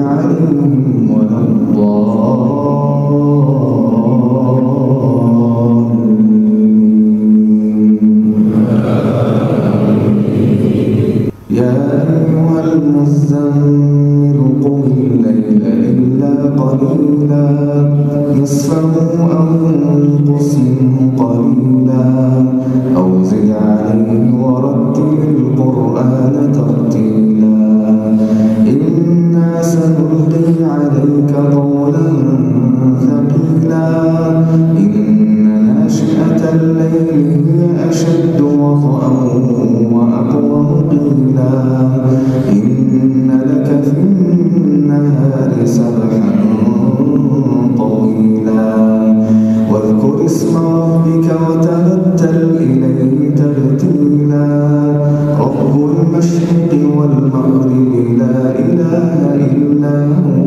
عليهم ولا الضالين يا أيها المزمل قم الليل إلا قليلا نصفه أو انقص الليل هي أشد وطئا وأقوم قيلا. إن لك في النهار سبحا طويلا. واذكر اسم ربك وتبتل إليه تبتيلا. رب المشرق والمغرب لا إله إلا هو.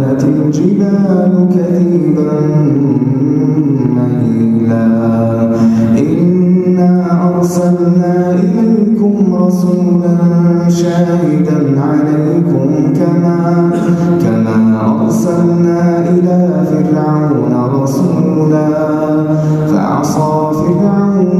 وكانت الجبال كثيبا مهيلا. إنا أرسلنا إليكم رسولا شاهدا عليكم كما كما أرسلنا إلى فرعون رسولا. فعصى فرعون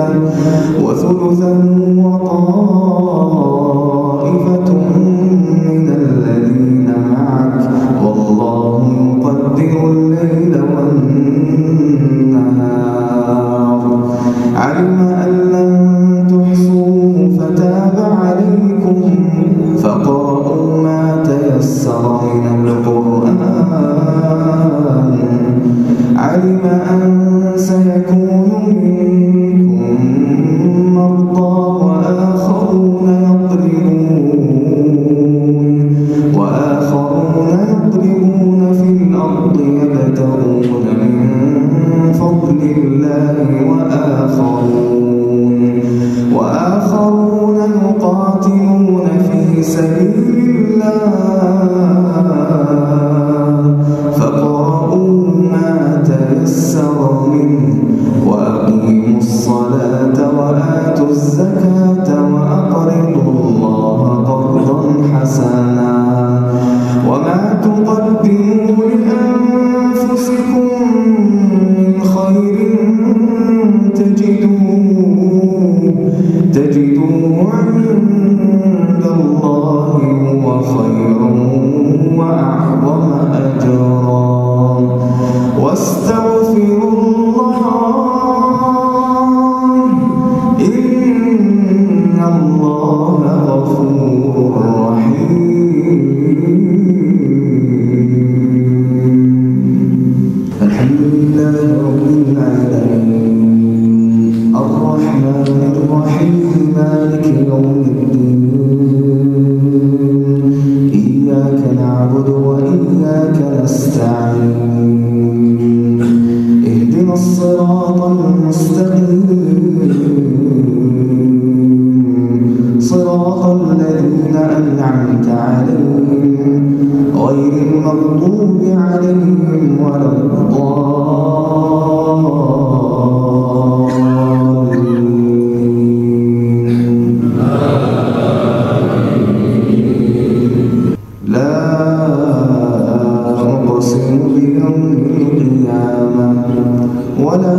وثلثا وثلثا وطائفة من الذين معك. والله يقدر الليل والنهار. علم تيسر منه وأقيموا الصلاة وآتوا الزكاة وأقرضوا الله قرضا حسنا وما تقدموا لأنفسكم من خير تجدوه تجدوه عند صراط الذين أنعمت عليهم غير المغضوب عليهم ولا الضالين. لا أقسم بيوم القيامة ولا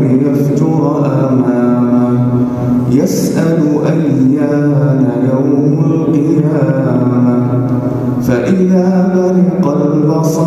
ليفجر أمامه يسأل أيان يوم القيامة فإذا برق البصر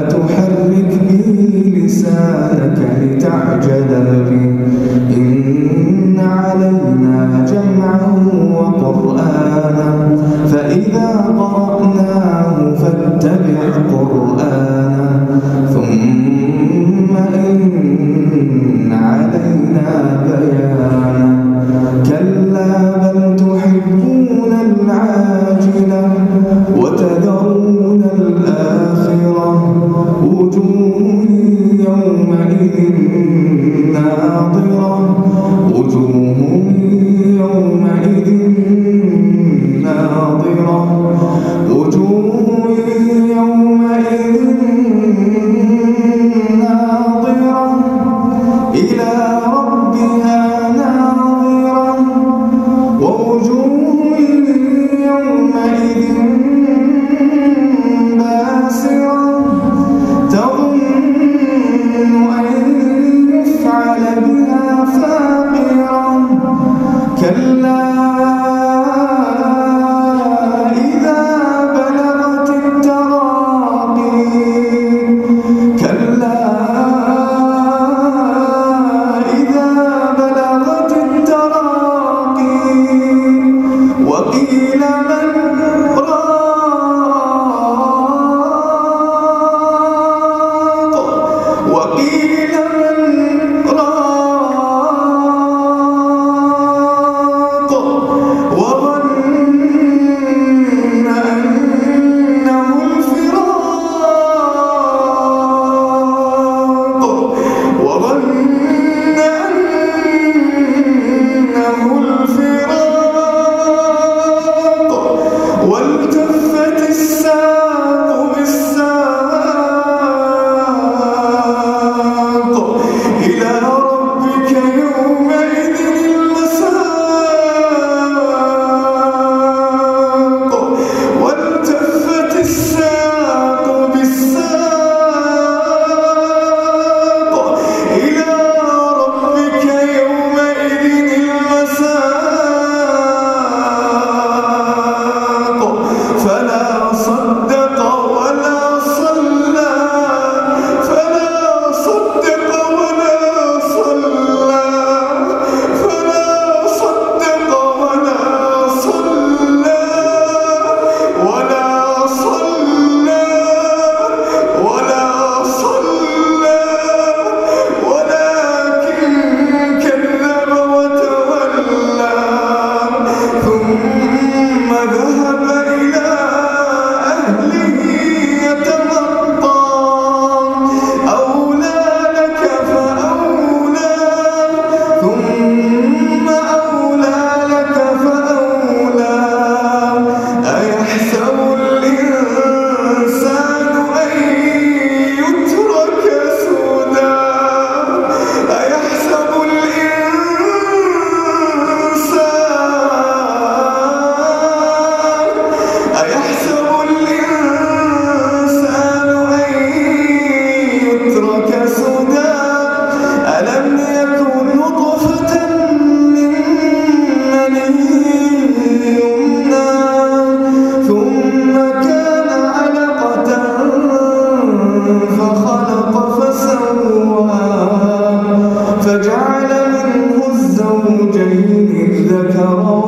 تحرك به لسانك لتعجل به cuidado. إذ ذكره